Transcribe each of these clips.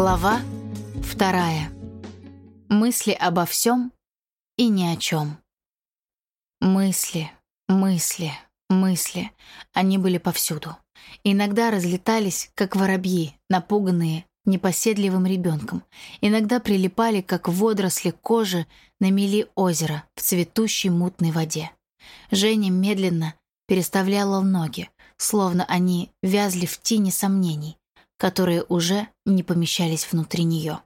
Глава вторая. Мысли обо всем и ни о чем. Мысли, мысли, мысли. Они были повсюду. Иногда разлетались, как воробьи, напуганные непоседливым ребенком. Иногда прилипали, как водоросли кожи на мели озера в цветущей мутной воде. Женя медленно переставляла ноги, словно они вязли в тени сомнений, которые уже не помещались внутри нее.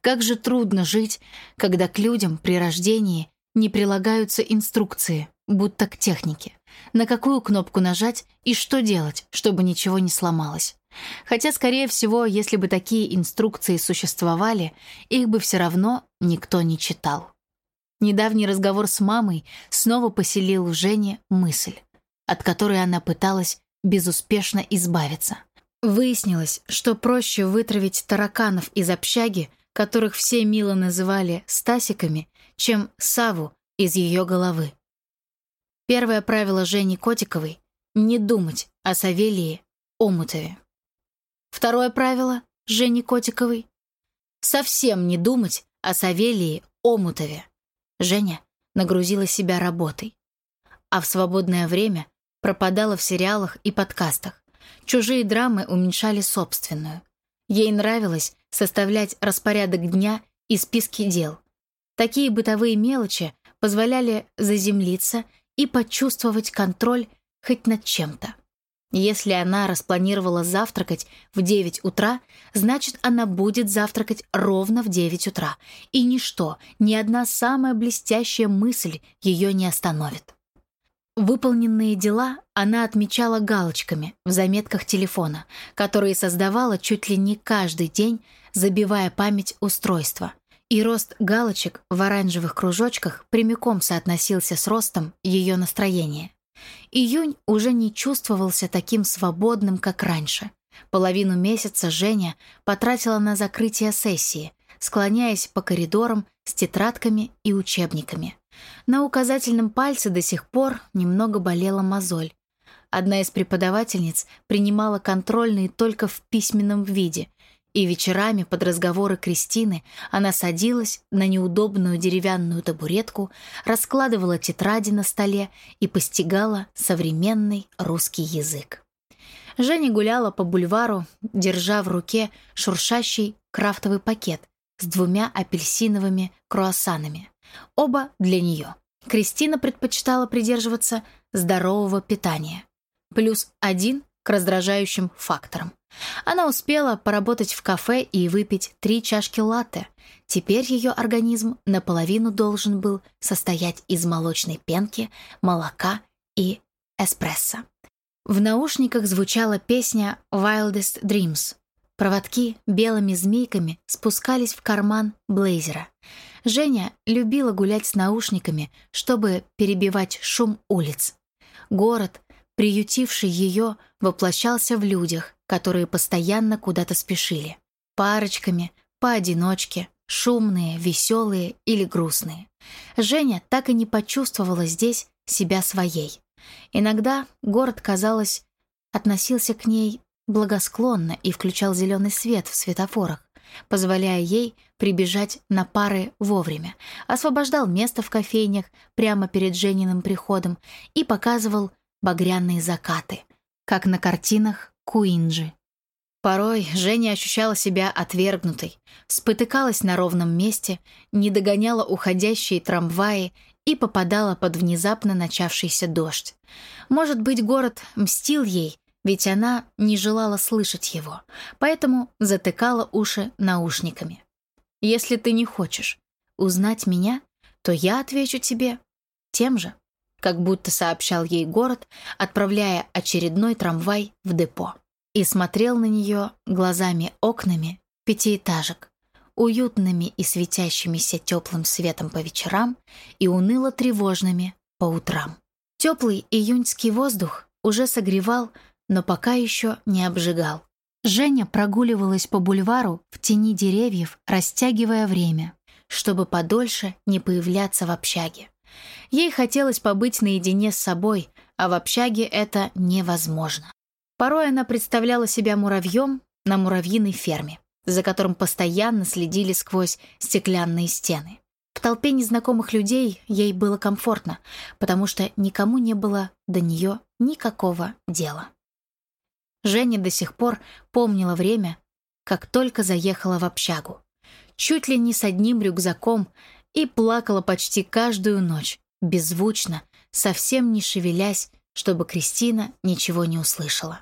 Как же трудно жить, когда к людям при рождении не прилагаются инструкции, будто к технике. На какую кнопку нажать и что делать, чтобы ничего не сломалось. Хотя, скорее всего, если бы такие инструкции существовали, их бы все равно никто не читал. Недавний разговор с мамой снова поселил в Жене мысль, от которой она пыталась безуспешно избавиться. Выяснилось, что проще вытравить тараканов из общаги, которых все мило называли «стасиками», чем Саву из ее головы. Первое правило Жени Котиковой — не думать о Савелии Омутове. Второе правило Жени Котиковой — совсем не думать о Савелии Омутове. Женя нагрузила себя работой, а в свободное время пропадала в сериалах и подкастах. Чужие драмы уменьшали собственную. Ей нравилось составлять распорядок дня и списки дел. Такие бытовые мелочи позволяли заземлиться и почувствовать контроль хоть над чем-то. Если она распланировала завтракать в 9 утра, значит, она будет завтракать ровно в 9 утра, и ничто, ни одна самая блестящая мысль ее не остановит. Выполненные дела она отмечала галочками в заметках телефона, которые создавала чуть ли не каждый день, забивая память устройства. И рост галочек в оранжевых кружочках прямиком соотносился с ростом ее настроения. Июнь уже не чувствовался таким свободным, как раньше. Половину месяца Женя потратила на закрытие сессии, склоняясь по коридорам с тетрадками и учебниками. На указательном пальце до сих пор немного болела мозоль. Одна из преподавательниц принимала контрольные только в письменном виде, и вечерами под разговоры Кристины она садилась на неудобную деревянную табуретку, раскладывала тетради на столе и постигала современный русский язык. Женя гуляла по бульвару, держа в руке шуршащий крафтовый пакет с двумя апельсиновыми круассанами. Оба для нее. Кристина предпочитала придерживаться здорового питания. Плюс один к раздражающим факторам. Она успела поработать в кафе и выпить три чашки латте. Теперь ее организм наполовину должен был состоять из молочной пенки, молока и эспрессо. В наушниках звучала песня «Wildest Dreams». Проводки белыми змейками спускались в карман блейзера. Женя любила гулять с наушниками, чтобы перебивать шум улиц. Город, приютивший ее, воплощался в людях, которые постоянно куда-то спешили. Парочками, поодиночке, шумные, веселые или грустные. Женя так и не почувствовала здесь себя своей. Иногда город, казалось, относился к ней благосклонно и включал зеленый свет в светофорах, позволяя ей прибежать на пары вовремя, освобождал место в кофейнях прямо перед Жениным приходом и показывал багряные закаты, как на картинах Куинджи. Порой Женя ощущала себя отвергнутой, спотыкалась на ровном месте, не догоняла уходящие трамваи и попадала под внезапно начавшийся дождь. Может быть, город мстил ей ведь она не желала слышать его, поэтому затыкала уши наушниками. «Если ты не хочешь узнать меня, то я отвечу тебе тем же», как будто сообщал ей город, отправляя очередной трамвай в депо. И смотрел на нее глазами-окнами пятиэтажек, уютными и светящимися теплым светом по вечерам и уныло-тревожными по утрам. Теплый июньский воздух уже согревал но пока еще не обжигал. Женя прогуливалась по бульвару в тени деревьев, растягивая время, чтобы подольше не появляться в общаге. Ей хотелось побыть наедине с собой, а в общаге это невозможно. Порой она представляла себя муравьем на муравьиной ферме. за которым постоянно следили сквозь стеклянные стены. В толпе незнакомых людей ей было комфортно, потому что никому не было до нее никакого дела. Женя до сих пор помнила время, как только заехала в общагу. Чуть ли не с одним рюкзаком и плакала почти каждую ночь, беззвучно, совсем не шевелясь, чтобы Кристина ничего не услышала.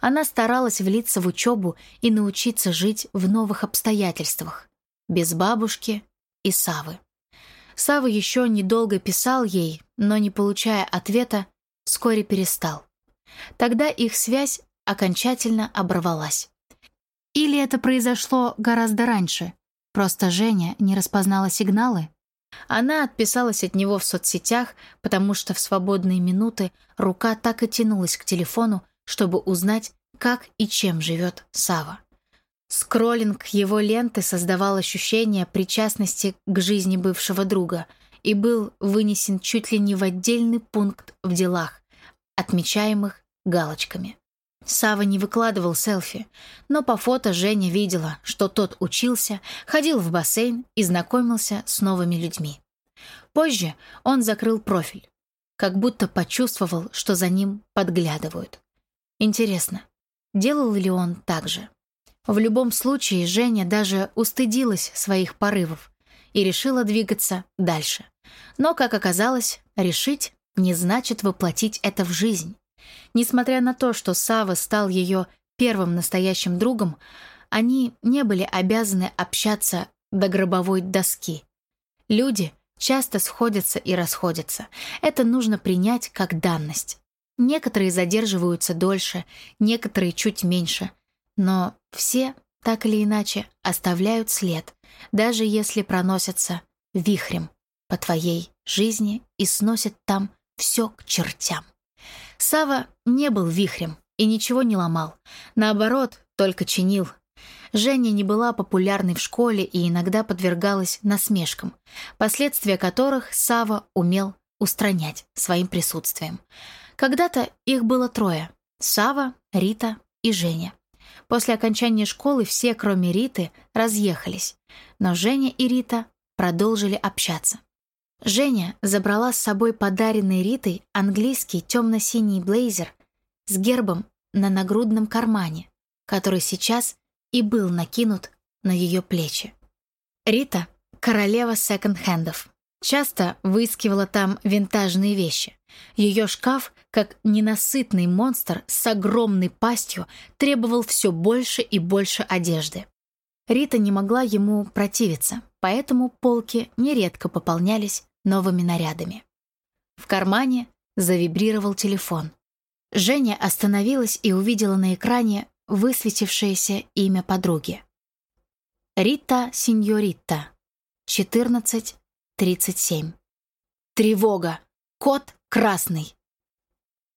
Она старалась влиться в учебу и научиться жить в новых обстоятельствах, без бабушки и Савы. Сава еще недолго писал ей, но, не получая ответа, вскоре перестал. Тогда их связь окончательно оборвалась. Или это произошло гораздо раньше, просто Женя не распознала сигналы? Она отписалась от него в соцсетях, потому что в свободные минуты рука так и тянулась к телефону, чтобы узнать, как и чем живет Сава. Скроллинг его ленты создавал ощущение причастности к жизни бывшего друга и был вынесен чуть ли не в отдельный пункт в делах, отмечаемых галочками. Сава не выкладывал селфи, но по фото Женя видела, что тот учился, ходил в бассейн и знакомился с новыми людьми. Позже он закрыл профиль, как будто почувствовал, что за ним подглядывают. Интересно, делал ли он так же? В любом случае, Женя даже устыдилась своих порывов и решила двигаться дальше. Но, как оказалось, решить не значит воплотить это в жизнь. Несмотря на то, что Сава стал ее первым настоящим другом, они не были обязаны общаться до гробовой доски. Люди часто сходятся и расходятся. Это нужно принять как данность. Некоторые задерживаются дольше, некоторые чуть меньше. Но все, так или иначе, оставляют след, даже если проносятся вихрем по твоей жизни и сносят там все к чертям. Сава не был вихрем и ничего не ломал. Наоборот, только чинил. Женя не была популярной в школе и иногда подвергалась насмешкам, последствия которых Сава умел устранять своим присутствием. Когда-то их было трое — Сава, Рита и Женя. После окончания школы все, кроме Риты, разъехались, но Женя и Рита продолжили общаться. Женя забрала с собой подаренный Ритой английский темно-синий блейзер с гербом на нагрудном кармане, который сейчас и был накинут на ее плечи. Рита — королева секонд-хендов. Часто выискивала там винтажные вещи. Ее шкаф, как ненасытный монстр с огромной пастью, требовал все больше и больше одежды. Рита не могла ему противиться, поэтому полки нередко пополнялись новыми нарядами. В кармане завибрировал телефон. Женя остановилась и увидела на экране высветившееся имя подруги. Рита Синьорита, 1437. Тревога. Код красный.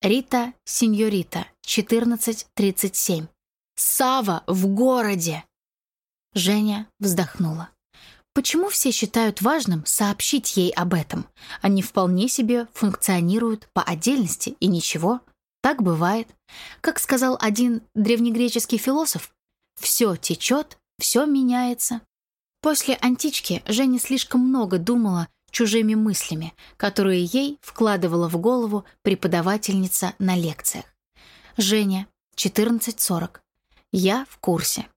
Рита Синьорита, 1437. Сава в городе. Женя вздохнула. Почему все считают важным сообщить ей об этом? Они вполне себе функционируют по отдельности, и ничего. Так бывает. Как сказал один древнегреческий философ, «Все течет, все меняется». После антички Женя слишком много думала чужими мыслями, которые ей вкладывала в голову преподавательница на лекциях. Женя, 14.40. Я в курсе.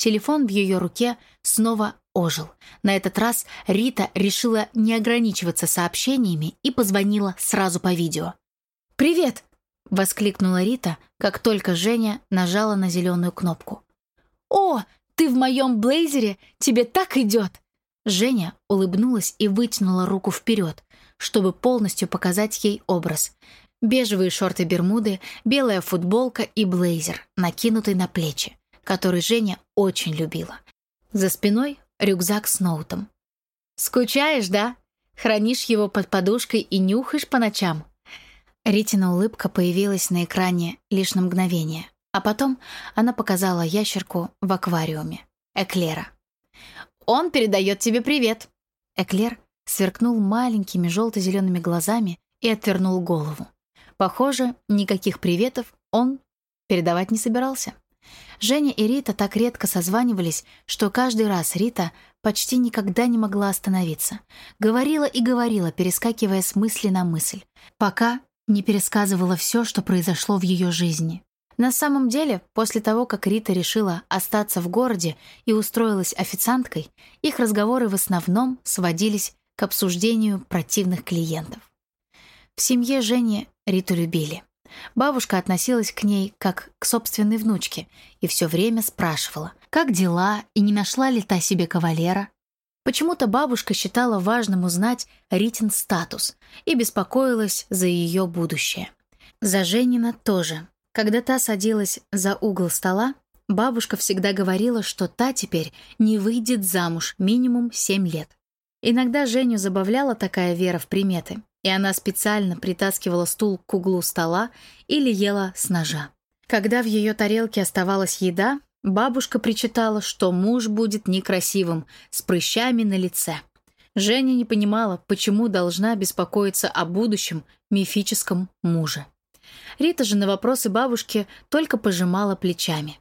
Телефон в ее руке снова ожил. На этот раз Рита решила не ограничиваться сообщениями и позвонила сразу по видео. «Привет!» — воскликнула Рита, как только Женя нажала на зеленую кнопку. «О, ты в моем блейзере! Тебе так идет!» Женя улыбнулась и вытянула руку вперед, чтобы полностью показать ей образ. Бежевые шорты-бермуды, белая футболка и блейзер, накинутый на плечи, который Женя очень любила. За спиной рюкзак с ноутом. «Скучаешь, да? Хранишь его под подушкой и нюхаешь по ночам?» Ритина улыбка появилась на экране лишь на мгновение, а потом она показала ящерку в аквариуме. Эклера. «Он передает тебе привет!» Эклер сверкнул маленькими желто-зелеными глазами и отвернул голову. Похоже, никаких приветов он передавать не собирался. Женя и Рита так редко созванивались, что каждый раз Рита почти никогда не могла остановиться. Говорила и говорила, перескакивая с мысли на мысль, пока не пересказывала все, что произошло в ее жизни. На самом деле, после того, как Рита решила остаться в городе и устроилась официанткой, их разговоры в основном сводились к обсуждению противных клиентов. В семье Жени Риту любили. Бабушка относилась к ней как к собственной внучке и все время спрашивала, как дела и не нашла ли та себе кавалера. Почему-то бабушка считала важным узнать Ритин статус и беспокоилась за ее будущее. За Женина тоже. Когда та садилась за угол стола, бабушка всегда говорила, что та теперь не выйдет замуж минимум семь лет. Иногда Женю забавляла такая вера в приметы и она специально притаскивала стул к углу стола или ела с ножа. Когда в ее тарелке оставалась еда, бабушка причитала, что муж будет некрасивым, с прыщами на лице. Женя не понимала, почему должна беспокоиться о будущем мифическом муже. Рита же на вопросы бабушки только пожимала плечами.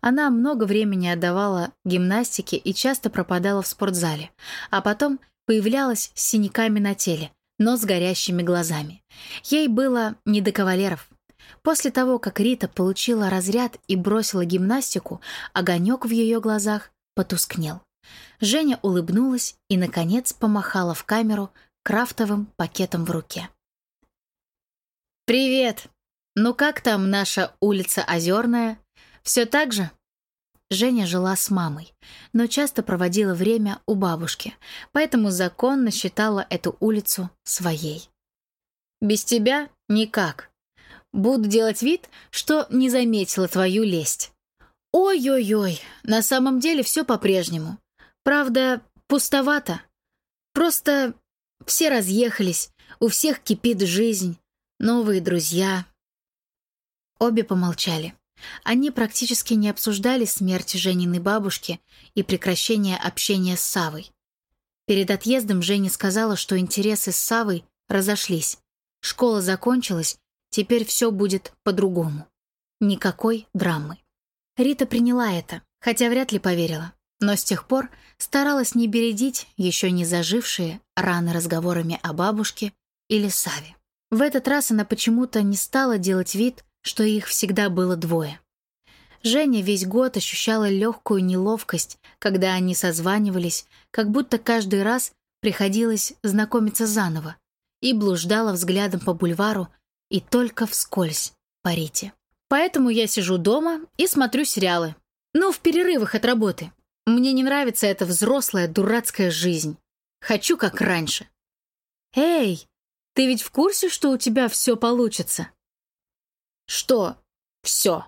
Она много времени отдавала гимнастике и часто пропадала в спортзале, а потом появлялась с синяками на теле, но с горящими глазами. Ей было не до кавалеров. После того, как Рита получила разряд и бросила гимнастику, огонек в ее глазах потускнел. Женя улыбнулась и, наконец, помахала в камеру крафтовым пакетом в руке. «Привет! Ну как там наша улица Озерная? Все так же?» Женя жила с мамой, но часто проводила время у бабушки, поэтому законно считала эту улицу своей. «Без тебя никак. Буду делать вид, что не заметила твою лесть». «Ой-ой-ой, на самом деле все по-прежнему. Правда, пустовато. Просто все разъехались, у всех кипит жизнь, новые друзья». Обе помолчали. Они практически не обсуждали смерть Жениной бабушки и прекращение общения с Савой. Перед отъездом Женя сказала, что интересы с Савой разошлись. Школа закончилась, теперь все будет по-другому. Никакой драмы. Рита приняла это, хотя вряд ли поверила, но с тех пор старалась не бередить еще не зажившие раны разговорами о бабушке или Саве. В этот раз она почему-то не стала делать вид, что их всегда было двое. Женя весь год ощущала легкую неловкость, когда они созванивались, как будто каждый раз приходилось знакомиться заново, и блуждала взглядом по бульвару и только вскользь по Рите. Поэтому я сижу дома и смотрю сериалы. Ну, в перерывах от работы. Мне не нравится эта взрослая дурацкая жизнь. Хочу как раньше. Эй, ты ведь в курсе, что у тебя все получится? «Что? Все?»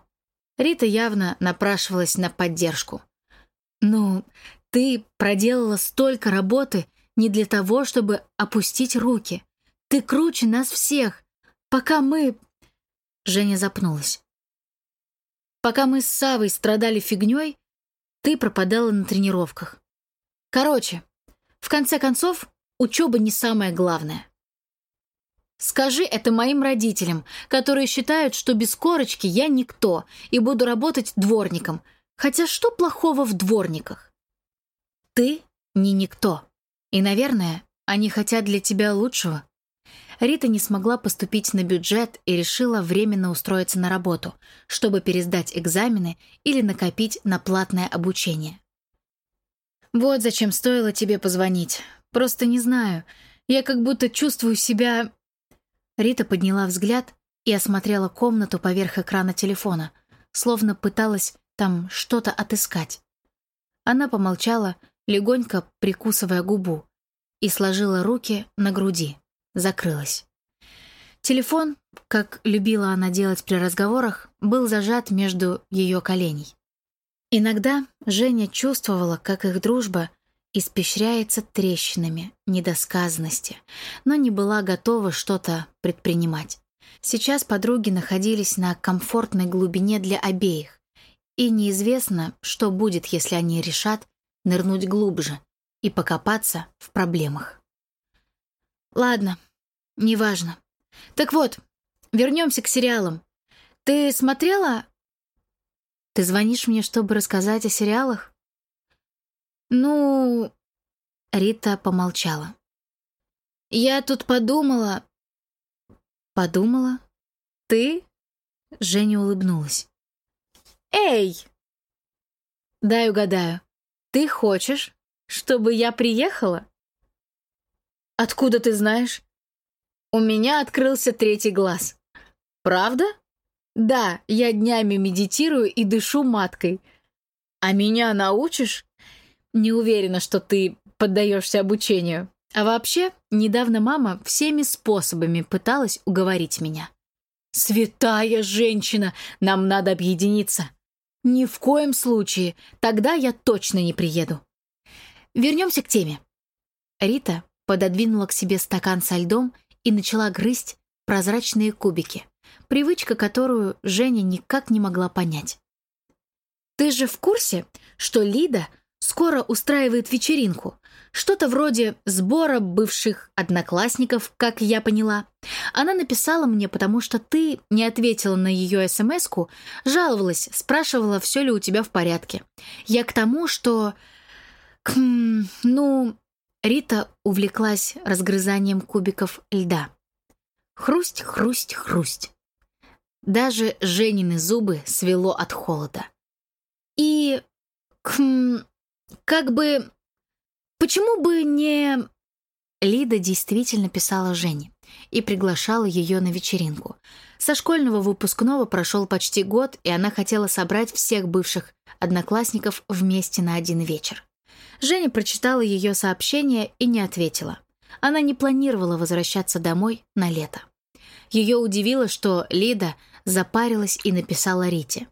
Рита явно напрашивалась на поддержку. «Ну, ты проделала столько работы не для того, чтобы опустить руки. Ты круче нас всех. Пока мы...» Женя запнулась. «Пока мы с Савой страдали фигней, ты пропадала на тренировках. Короче, в конце концов, учеба не самое главное. Скажи это моим родителям, которые считают, что без корочки я никто и буду работать дворником. Хотя что плохого в дворниках? Ты не никто. И, наверное, они хотят для тебя лучшего. Рита не смогла поступить на бюджет и решила временно устроиться на работу, чтобы пересдать экзамены или накопить на платное обучение. «Вот зачем стоило тебе позвонить. Просто не знаю. Я как будто чувствую себя Рита подняла взгляд и осмотрела комнату поверх экрана телефона, словно пыталась там что-то отыскать. Она помолчала, легонько прикусывая губу, и сложила руки на груди, закрылась. Телефон, как любила она делать при разговорах, был зажат между ее коленей. Иногда Женя чувствовала, как их дружба — испещряется трещинами недосказанности, но не была готова что-то предпринимать. Сейчас подруги находились на комфортной глубине для обеих, и неизвестно, что будет, если они решат нырнуть глубже и покопаться в проблемах. Ладно, неважно. Так вот, вернемся к сериалам. Ты смотрела Ты звонишь мне, чтобы рассказать о сериалах? Ну... Рита помолчала. Я тут подумала... Подумала? Ты? Женя улыбнулась. Эй! Дай угадаю. Ты хочешь, чтобы я приехала? Откуда ты знаешь? У меня открылся третий глаз. Правда? Да, я днями медитирую и дышу маткой. А меня научишь? Не уверена, что ты поддаешься обучению. А вообще, недавно мама всеми способами пыталась уговорить меня. «Святая женщина! Нам надо объединиться!» «Ни в коем случае! Тогда я точно не приеду!» Вернемся к теме. Рита пододвинула к себе стакан со льдом и начала грызть прозрачные кубики. Привычка, которую Женя никак не могла понять. «Ты же в курсе, что Лида скоро устраивает вечеринку? Что-то вроде сбора бывших одноклассников, как я поняла. Она написала мне, потому что ты не ответила на ее смс жаловалась, спрашивала, все ли у тебя в порядке. Я к тому, что... Хм, ну... Рита увлеклась разгрызанием кубиков льда. Хрусть, хрусть, хрусть. Даже Женины зубы свело от холода. И... Хм, как бы Почему бы не... Лида действительно писала Жене и приглашала ее на вечеринку. Со школьного выпускного прошел почти год, и она хотела собрать всех бывших одноклассников вместе на один вечер. Женя прочитала ее сообщение и не ответила. Она не планировала возвращаться домой на лето. Ее удивило, что Лида запарилась и написала Рите.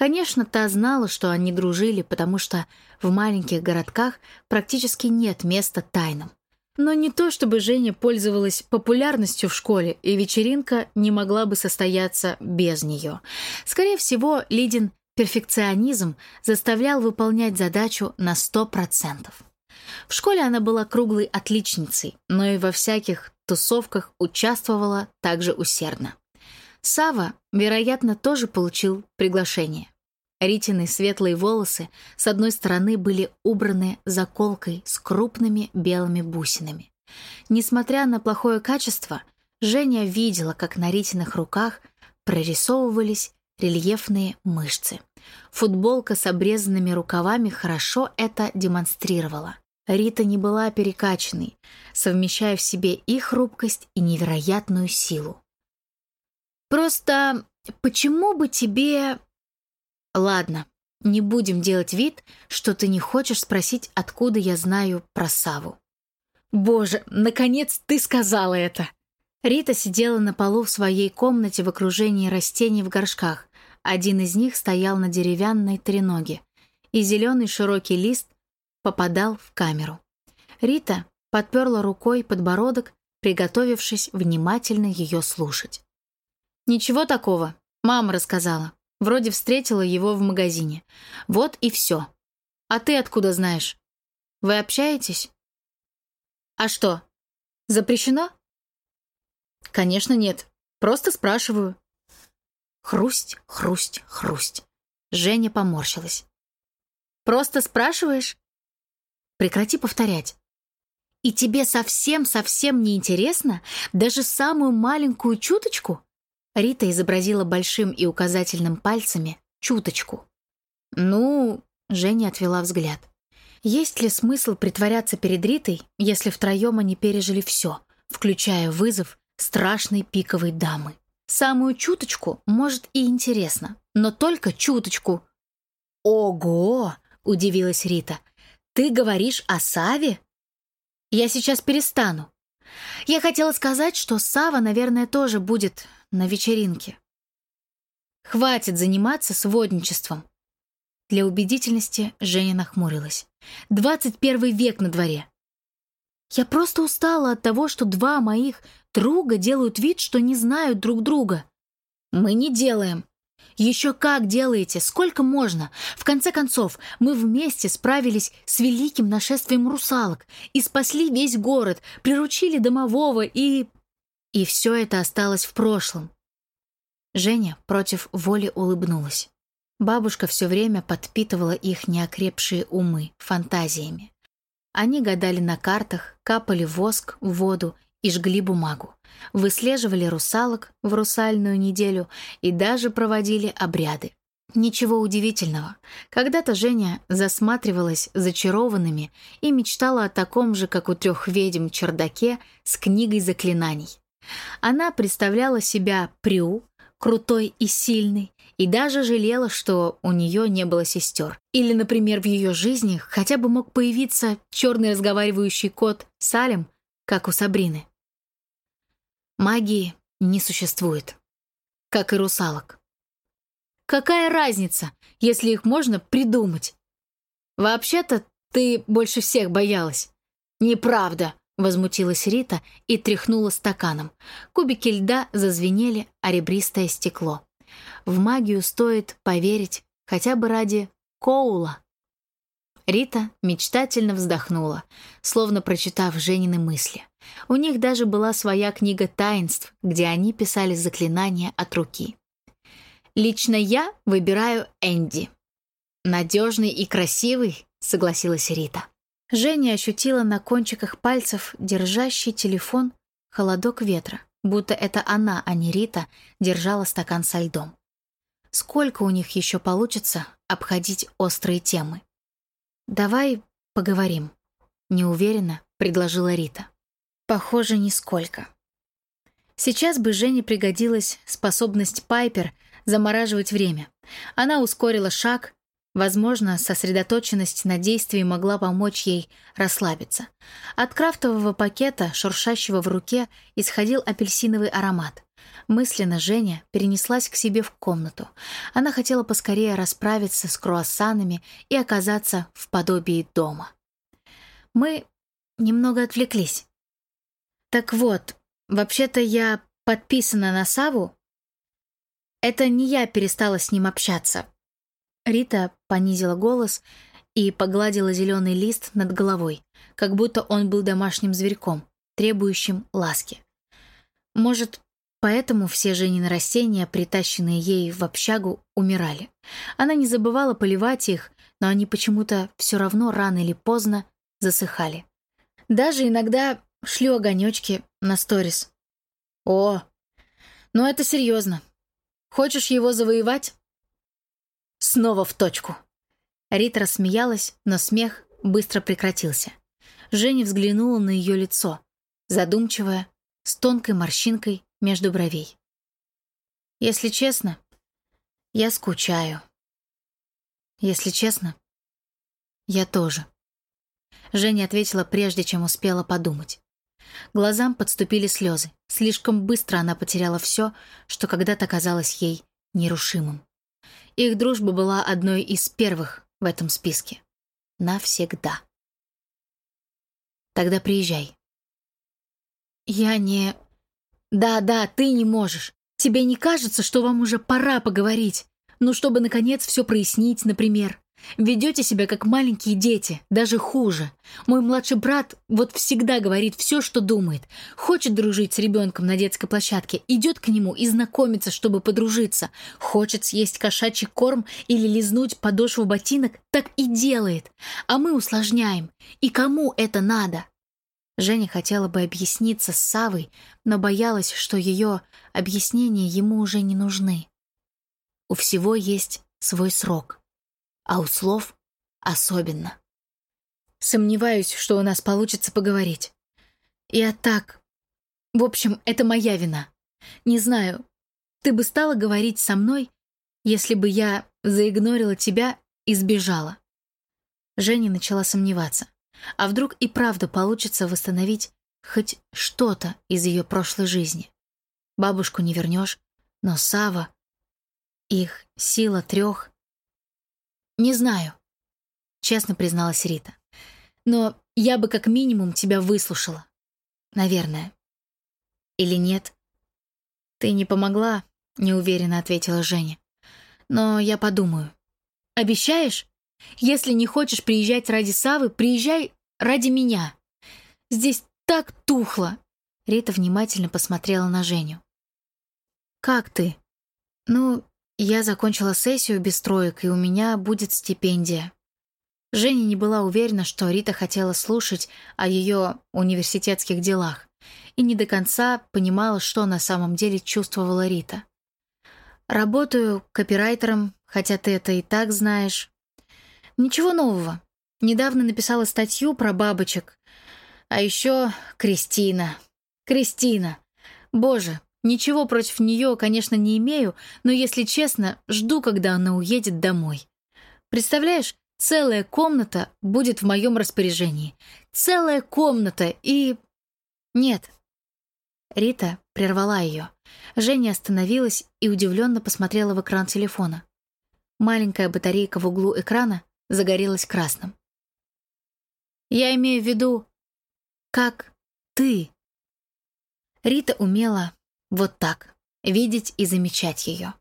Конечно, та знала, что они дружили, потому что в маленьких городках практически нет места тайнам. Но не то, чтобы Женя пользовалась популярностью в школе, и вечеринка не могла бы состояться без нее. Скорее всего, Лидин перфекционизм заставлял выполнять задачу на 100%. В школе она была круглой отличницей, но и во всяких тусовках участвовала также усердно. Сава, вероятно, тоже получил приглашение. Ритины светлые волосы с одной стороны были убраны заколкой с крупными белыми бусинами. Несмотря на плохое качество, Женя видела, как на Ритиных руках прорисовывались рельефные мышцы. Футболка с обрезанными рукавами хорошо это демонстрировала. Рита не была перекачанной, совмещая в себе и хрупкость, и невероятную силу. «Просто почему бы тебе Ладно, не будем делать вид, что ты не хочешь спросить, откуда я знаю про Саву. Боже, наконец ты сказала это! Рита сидела на полу в своей комнате в окружении растений в горшках. Один из них стоял на деревянной треноге, и зеленый широкий лист попадал в камеру. Рита подперла рукой подбородок, приготовившись внимательно ее слушать. «Ничего такого, мама рассказала. Вроде встретила его в магазине. Вот и все. А ты откуда знаешь? Вы общаетесь? А что, запрещено? Конечно, нет. Просто спрашиваю. Хрусть, хрусть, хрусть. Женя поморщилась. Просто спрашиваешь? Прекрати повторять. И тебе совсем-совсем не интересно даже самую маленькую чуточку? Рита изобразила большим и указательным пальцами чуточку. «Ну...» — Женя отвела взгляд. «Есть ли смысл притворяться перед Ритой, если втроем они пережили все, включая вызов страшной пиковой дамы? Самую чуточку, может, и интересно, но только чуточку». «Ого!» — удивилась Рита. «Ты говоришь о Саве?» «Я сейчас перестану. Я хотела сказать, что Сава, наверное, тоже будет на вечеринке. Хватит заниматься сводничеством. Для убедительности Женя нахмурилась. Двадцать первый век на дворе. Я просто устала от того, что два моих друга делают вид, что не знают друг друга. Мы не делаем. Еще как делаете, сколько можно. В конце концов, мы вместе справились с великим нашествием русалок и спасли весь город, приручили домового и... И все это осталось в прошлом. Женя против воли улыбнулась. Бабушка все время подпитывала их неокрепшие умы фантазиями. Они гадали на картах, капали воск в воду и жгли бумагу, выслеживали русалок в русальную неделю и даже проводили обряды. Ничего удивительного. Когда-то Женя засматривалась зачарованными и мечтала о таком же, как у трех ведьм, чердаке с книгой заклинаний. Она представляла себя Прю, крутой и сильной, и даже жалела, что у нее не было сестер. Или, например, в ее жизни хотя бы мог появиться черный разговаривающий кот Салем, как у Сабрины. Магии не существует, как и русалок. Какая разница, если их можно придумать? Вообще-то ты больше всех боялась. Неправда, возмутилась Рита и тряхнула стаканом. Кубики льда зазвенели, а ребристое стекло. В магию стоит поверить хотя бы ради Коула. Рита мечтательно вздохнула, словно прочитав Женины мысли. У них даже была своя книга таинств, где они писали заклинания от руки. «Лично я выбираю Энди». «Надежный и красивый», — согласилась Рита. Женя ощутила на кончиках пальцев держащий телефон холодок ветра, будто это она, а не Рита, держала стакан со льдом. Сколько у них еще получится обходить острые темы? «Давай поговорим», — неуверенно предложила Рита. «Похоже, нисколько». Сейчас бы Жене пригодилась способность Пайпер замораживать время. Она ускорила шаг, Возможно, сосредоточенность на действии могла помочь ей расслабиться. От крафтового пакета, шуршащего в руке, исходил апельсиновый аромат. Мысленно Женя перенеслась к себе в комнату. Она хотела поскорее расправиться с круассанами и оказаться в подобии дома. Мы немного отвлеклись. Так вот, вообще-то я подписана на Саву. Это не я перестала с ним общаться. Рита понизила голос и погладила зеленый лист над головой, как будто он был домашним зверьком, требующим ласки. Может, Поэтому все Женины растения, притащенные ей в общагу, умирали. Она не забывала поливать их, но они почему-то все равно рано или поздно засыхали. Даже иногда шлю огонечки на сторис. О, ну это серьезно. Хочешь его завоевать? Снова в точку. Рита рассмеялась, но смех быстро прекратился. Женя взглянула на ее лицо, задумчивое, с тонкой морщинкой между бровей. Если честно, я скучаю. Если честно, я тоже. Женя ответила прежде, чем успела подумать. Глазам подступили слезы. Слишком быстро она потеряла все, что когда-то казалось ей нерушимым. Их дружба была одной из первых в этом списке. Навсегда. Тогда приезжай. Я не... «Да-да, ты не можешь. Тебе не кажется, что вам уже пора поговорить? Ну, чтобы, наконец, все прояснить, например. Ведете себя как маленькие дети, даже хуже. Мой младший брат вот всегда говорит все, что думает. Хочет дружить с ребенком на детской площадке, идет к нему и знакомится, чтобы подружиться. Хочет съесть кошачий корм или лизнуть подошву ботинок, так и делает. А мы усложняем. И кому это надо? Женя хотела бы объясниться с Савой, но боялась, что ее объяснения ему уже не нужны. У всего есть свой срок, а у слов особенно. Сомневаюсь, что у нас получится поговорить. Я так... В общем, это моя вина. Не знаю, ты бы стала говорить со мной, если бы я заигнорила тебя и сбежала. Женя начала сомневаться. А вдруг и правда получится восстановить хоть что-то из ее прошлой жизни? Бабушку не вернешь, но Сава, их сила трех... Не знаю, честно призналась Рита. Но я бы как минимум тебя выслушала. Наверное. Или нет? Ты не помогла, неуверенно ответила Женя. Но я подумаю. Обещаешь? Если не хочешь приезжать ради Савы, приезжай ради меня. Здесь так тухло. Рита внимательно посмотрела на Женю. Как ты? Ну, Я закончила сессию без троек, и у меня будет стипендия. Женя не была уверена, что Рита хотела слушать о ее университетских делах, и не до конца понимала, что на самом деле чувствовала Рита. «Работаю копирайтером, хотя ты это и так знаешь. Ничего нового. Недавно написала статью про бабочек. А еще Кристина. Кристина. Боже, ничего против нее, конечно, не имею, но, если честно, жду, когда она уедет домой. Представляешь, целая комната будет в моем распоряжении. Целая комната и... Нет. Рита прервала ее. Женя остановилась и удивленно посмотрела в экран телефона. Маленькая батарейка в углу экрана загорелась красным. «Я имею в виду, как ты». Рита умела вот так, видеть и замечать ее.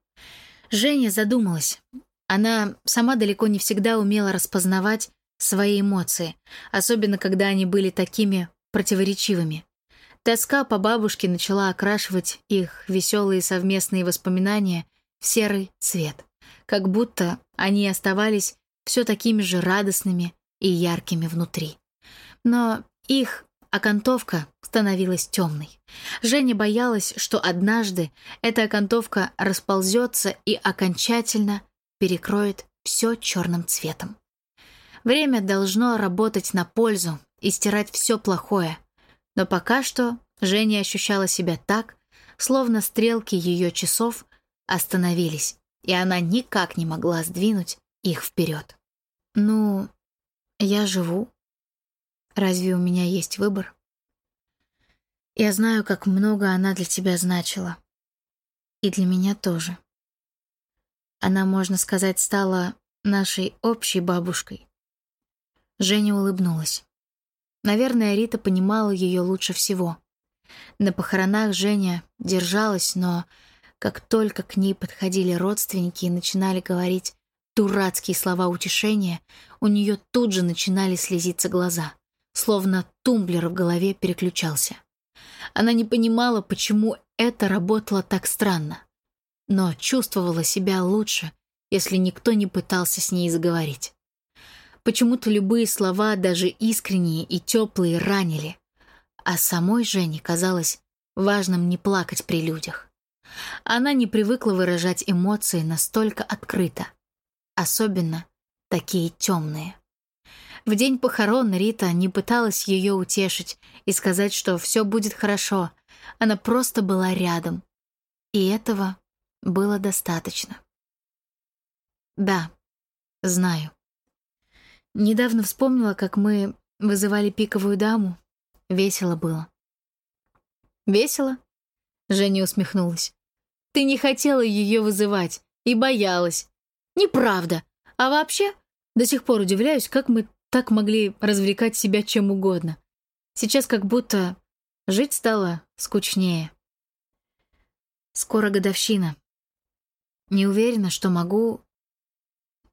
Женя задумалась. Она сама далеко не всегда умела распознавать свои эмоции, особенно когда они были такими противоречивыми. Тоска по бабушке начала окрашивать их веселые совместные воспоминания в серый цвет, как будто они оставались все такими же радостными и яркими внутри. Но их окантовка становилась темной. Женя боялась, что однажды эта окантовка расползется и окончательно перекроет все черным цветом. Время должно работать на пользу и стирать все плохое, но пока что Женя ощущала себя так, словно стрелки ее часов остановились, и она никак не могла сдвинуть их вперед. «Ну, я живу. Разве у меня есть выбор?» Я знаю, как много она для тебя значила. И для меня тоже. Она, можно сказать, стала нашей общей бабушкой. Женя улыбнулась. Наверное, Рита понимала ее лучше всего. На похоронах Женя держалась, но как только к ней подходили родственники и начинали говорить дурацкие слова утешения, у нее тут же начинали слезиться глаза, словно тумблер в голове переключался. Она не понимала, почему это работало так странно, но чувствовала себя лучше, если никто не пытался с ней заговорить. Почему-то любые слова, даже искренние и теплые, ранили. А самой Жене казалось важным не плакать при людях. Она не привыкла выражать эмоции настолько открыто. Особенно такие темные. В день похорон Рита не пыталась ее утешить и сказать, что все будет хорошо. Она просто была рядом. И этого было достаточно. Да, знаю. Недавно вспомнила, как мы вызывали пиковую даму. Весело было. «Весело?» — Женя усмехнулась. «Ты не хотела ее вызывать и боялась. Неправда. А вообще, до сих пор удивляюсь, как мы так могли развлекать себя чем угодно. Сейчас как будто жить стало скучнее. Скоро годовщина. Не уверена, что могу...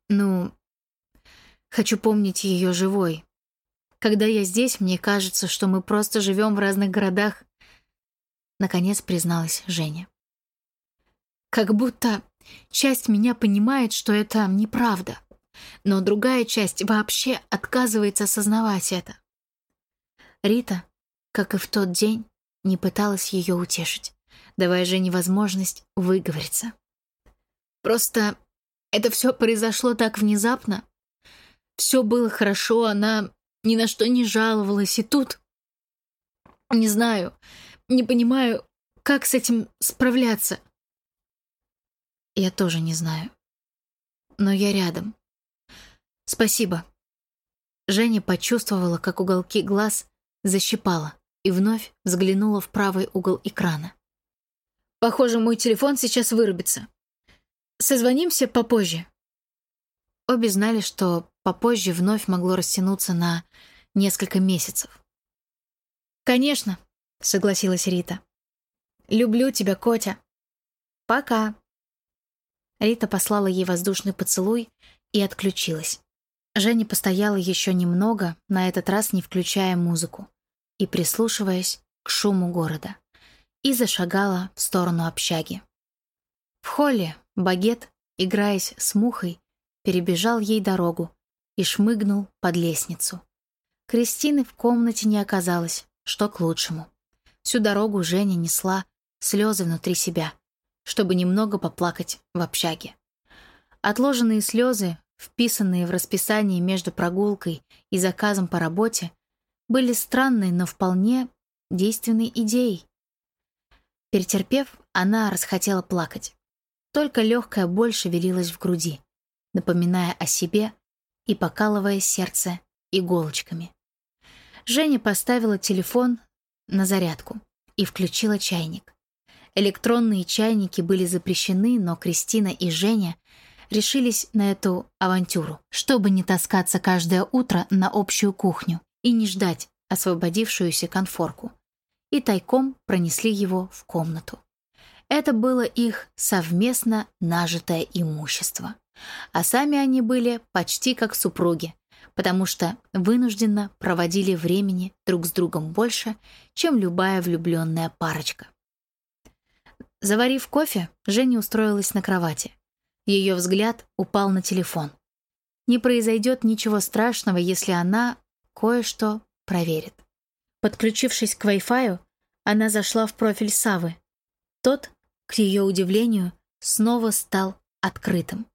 Ну, Хочу помнить ее живой. Когда я здесь, мне кажется, что мы просто живем в разных городах. Наконец призналась Женя. Как будто часть меня понимает, что это неправда, но другая часть вообще отказывается осознавать это. Рита, как и в тот день, не пыталась ее утешить, давая Жене возможность выговориться. Просто это все произошло так внезапно, все было хорошо, она ни на что не жаловалась, и тут... Не знаю, не понимаю, как с этим справляться. Я тоже не знаю. Но я рядом. Спасибо. Женя почувствовала, как уголки глаз защипала и вновь взглянула в правый угол экрана. Похоже, мой телефон сейчас вырубится. Созвонимся попозже. Обе знали, что попозже вновь могло растянуться на несколько месяцев. «Конечно», — согласилась Рита. «Люблю тебя, Котя». «Пока». Рита послала ей воздушный поцелуй и отключилась. Женя постояла еще немного, на этот раз не включая музыку, и прислушиваясь к шуму города, и зашагала в сторону общаги. В холле Багет играясь с мухой, перебежал ей дорогу и шмыгнул под лестницу. Кристины в комнате не оказалось, что к лучшему. Всю дорогу Женя несла слезы внутри себя, чтобы немного поплакать в общаге. Отложенные слезы, вписанные в расписание между прогулкой и заказом по работе, были странной, но вполне действенной идеей. Перетерпев, она расхотела плакать. Только легкая боль шевелилась в груди, напоминая о себе и покалывая сердце иголочками. Женя поставила телефон на зарядку и включила чайник. Электронные чайники были запрещены, но Кристина и Женя решились на эту авантюру, чтобы не таскаться каждое утро на общую кухню и не ждать освободившуюся конфорку. И тайком пронесли его в комнату. Это было их совместно нажитое имущество. А сами они были почти как супруги, потому что вынужденно проводили времени друг с другом больше, чем любая влюбленная парочка. Заварив кофе, Женя устроилась на кровати. Ее взгляд упал на телефон. Не произойдет ничего страшного, если она кое-что проверит. Подключившись к Wi-Fi, она зашла в профиль Савы. Тот, к ее удивлению, снова стал открытым.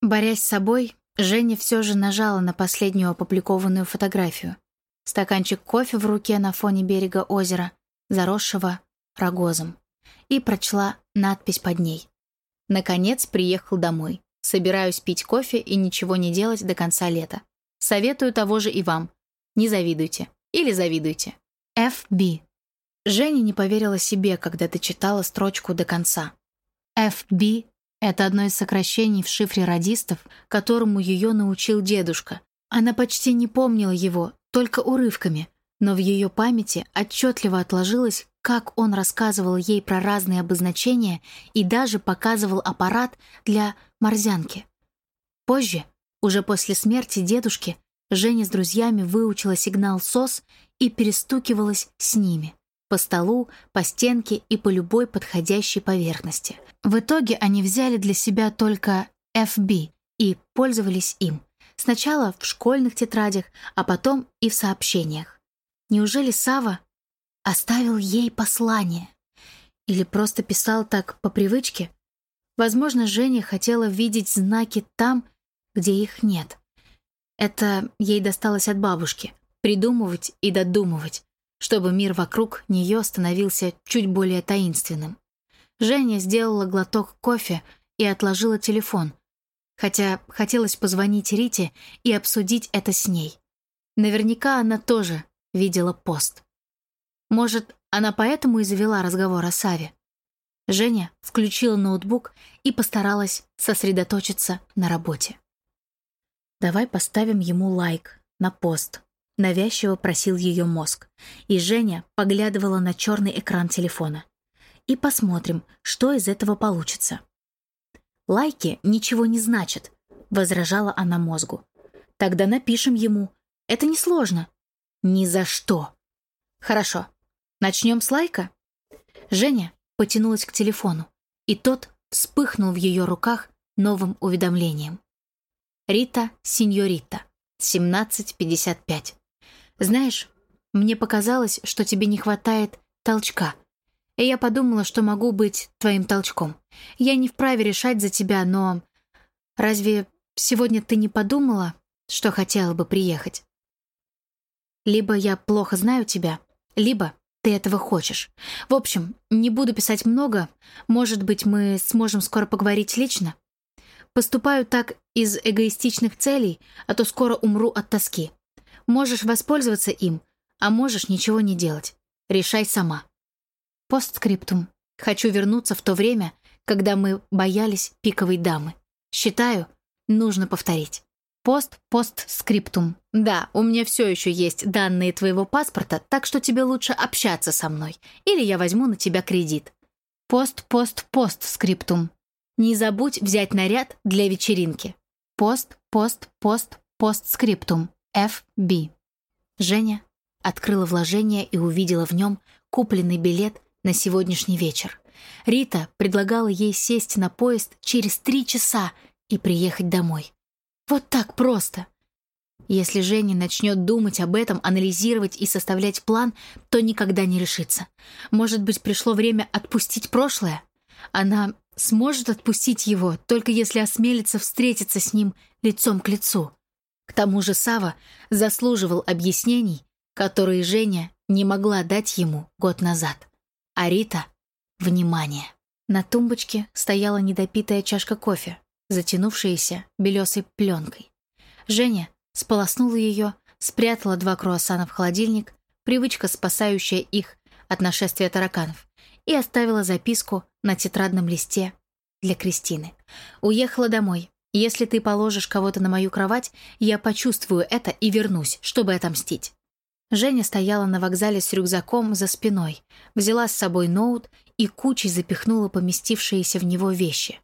Борясь с собой, Женя все же нажала на последнюю опубликованную фотографию. Стаканчик кофе в руке на фоне берега озера, заросшего рогозом, и прочла надпись под ней. Наконец приехал домой. Собираюсь пить кофе и ничего не делать до конца лета. Советую того же и вам. Не завидуйте. Или завидуйте. FB. Женя не поверила себе, когда ты читала строчку до конца. FB — это одно из сокращений в шифре радистов, которому ее научил дедушка. Она почти не помнила его, только урывками, но в ее памяти отчетливо отложилось, как он рассказывал ей про разные обозначения и даже показывал аппарат для морзянки. Позже, уже после смерти дедушки, Женя с друзьями выучила сигнал СОС и перестукивалась с ними по столу, по стенке и по любой подходящей поверхности. В итоге они взяли для себя только FB и пользовались им. Сначала в школьных тетрадях, а потом и в сообщениях. Неужели Сава оставил ей послание? Или просто писал так по привычке? Возможно, Женя хотела видеть знаки там, где их нет. Это ей досталось от бабушки — придумывать и додумывать чтобы мир вокруг нее становился чуть более таинственным. Женя сделала глоток кофе и отложила телефон, хотя хотелось позвонить Рите и обсудить это с ней. Наверняка она тоже видела пост. Может, она поэтому и завела разговор о Саве. Женя включила ноутбук и постаралась сосредоточиться на работе. «Давай поставим ему лайк на пост», Навязчиво просил ее мозг, и Женя поглядывала на черный экран телефона. И посмотрим, что из этого получится. «Лайки ничего не значат», — возражала она мозгу. «Тогда напишем ему. Это несложно». «Ни за что». «Хорошо. Начнем с лайка?» Женя потянулась к телефону, и тот вспыхнул в ее руках новым уведомлением. «Рита, сеньорита, 17.55. Знаешь, мне показалось, что тебе не хватает толчка. И я подумала, что могу быть твоим толчком. Я не вправе решать за тебя, но... Разве сегодня ты не подумала, что хотела бы приехать? Либо я плохо знаю тебя, либо ты этого хочешь. В общем, не буду писать много. Может быть, мы сможем скоро поговорить лично? Поступаю так из эгоистичных целей, а то скоро умру от тоски. Можешь воспользоваться им, а можешь ничего не делать. Решай сама. Постскриптум. Хочу вернуться в то время, когда мы боялись пиковой дамы. Считаю, нужно повторить. Пост-постскриптум. Да, у меня все еще есть данные твоего паспорта, так что тебе лучше общаться со мной. Или я возьму на тебя кредит. Пост-пост-постскриптум. Не забудь взять наряд для вечеринки. Пост-пост-пост-постскриптум. FB. Женя открыла вложение и увидела в нем купленный билет на сегодняшний вечер. Рита предлагала ей сесть на поезд через три часа и приехать домой. Вот так просто. Если Женя начнет думать об этом, анализировать и составлять план, то никогда не решится. Может быть, пришло время отпустить прошлое? Она сможет отпустить его, только если осмелится встретиться с ним лицом к лицу. К тому же Сава заслуживал объяснений, которые Женя не могла дать ему год назад. А Рита — внимание. На тумбочке стояла недопитая чашка кофе, затянувшаяся белесой пленкой. Женя сполоснула ее, спрятала два круассана в холодильник, привычка, спасающая их от нашествия тараканов, и оставила записку на тетрадном листе для Кристины. «Уехала домой. Если ты положишь кого-то на мою кровать, я почувствую это и вернусь, чтобы отомстить». Женя стояла на вокзале с рюкзаком за спиной, взяла с собой ноут и кучей запихнула поместившиеся в него вещи.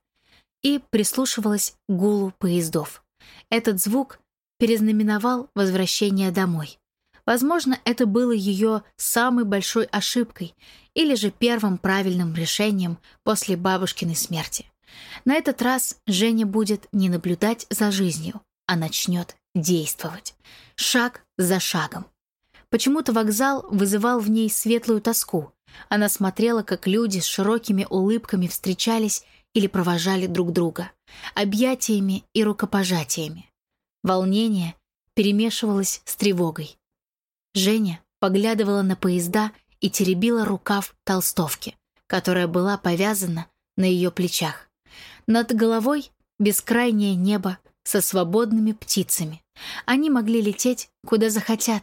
И прислушивалась к гулу поездов. Этот звук перезнаменовал возвращение домой. Возможно, это было ее самой большой ошибкой или же первым правильным решением после бабушкиной смерти. На этот раз Женя будет не наблюдать за жизнью, а начнет действовать. Шаг за шагом. Почему-то вокзал вызывал в ней светлую тоску. Она смотрела, как люди с широкими улыбками встречались или провожали друг друга, объятиями и рукопожатиями. Волнение перемешивалось с тревогой. Женя поглядывала на поезда и теребила рукав толстовки, которая была повязана на ее плечах. Над головой бескрайнее небо со свободными птицами. Они могли лететь, куда захотят,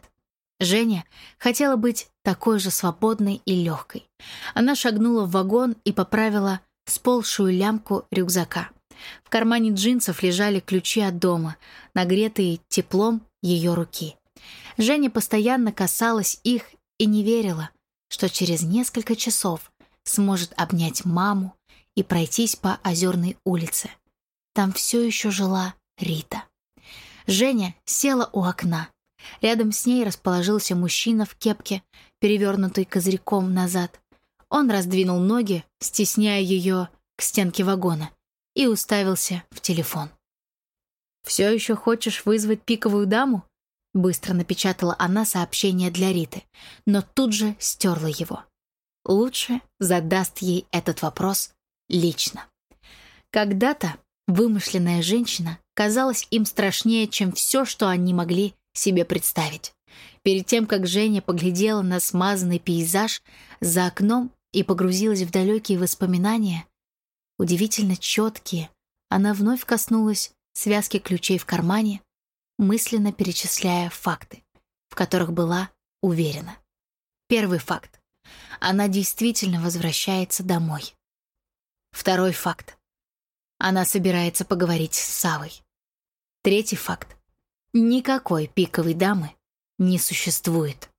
Женя хотела быть такой же свободной и легкой. Она шагнула в вагон и поправила сползшую лямку рюкзака. В кармане джинсов лежали ключи от дома, нагретые теплом ее руки. Женя постоянно касалась их и не верила, что через несколько часов сможет обнять маму и пройтись по Озерной улице. Там все еще жила Рита. Женя села у окна, Рядом с ней расположился мужчина в кепке, перевернутый козырьком назад. Он раздвинул ноги, стесняя ее к стенке вагона, и уставился в телефон. «Все еще хочешь вызвать пиковую даму?» Быстро напечатала она сообщение для Риты, но тут же стерла его. Лучше задаст ей этот вопрос лично. Когда-то вымышленная женщина казалась им страшнее, чем все, что они могли себе представить. Перед тем, как Женя поглядела на смазанный пейзаж за окном и погрузилась в далекие воспоминания, удивительно четкие, она вновь коснулась связки ключей в кармане, мысленно перечисляя факты, в которых была уверена. Первый факт. Она действительно возвращается домой. Второй факт. Она собирается поговорить с Савой. Третий факт. Никакой пиковой дамы не существует.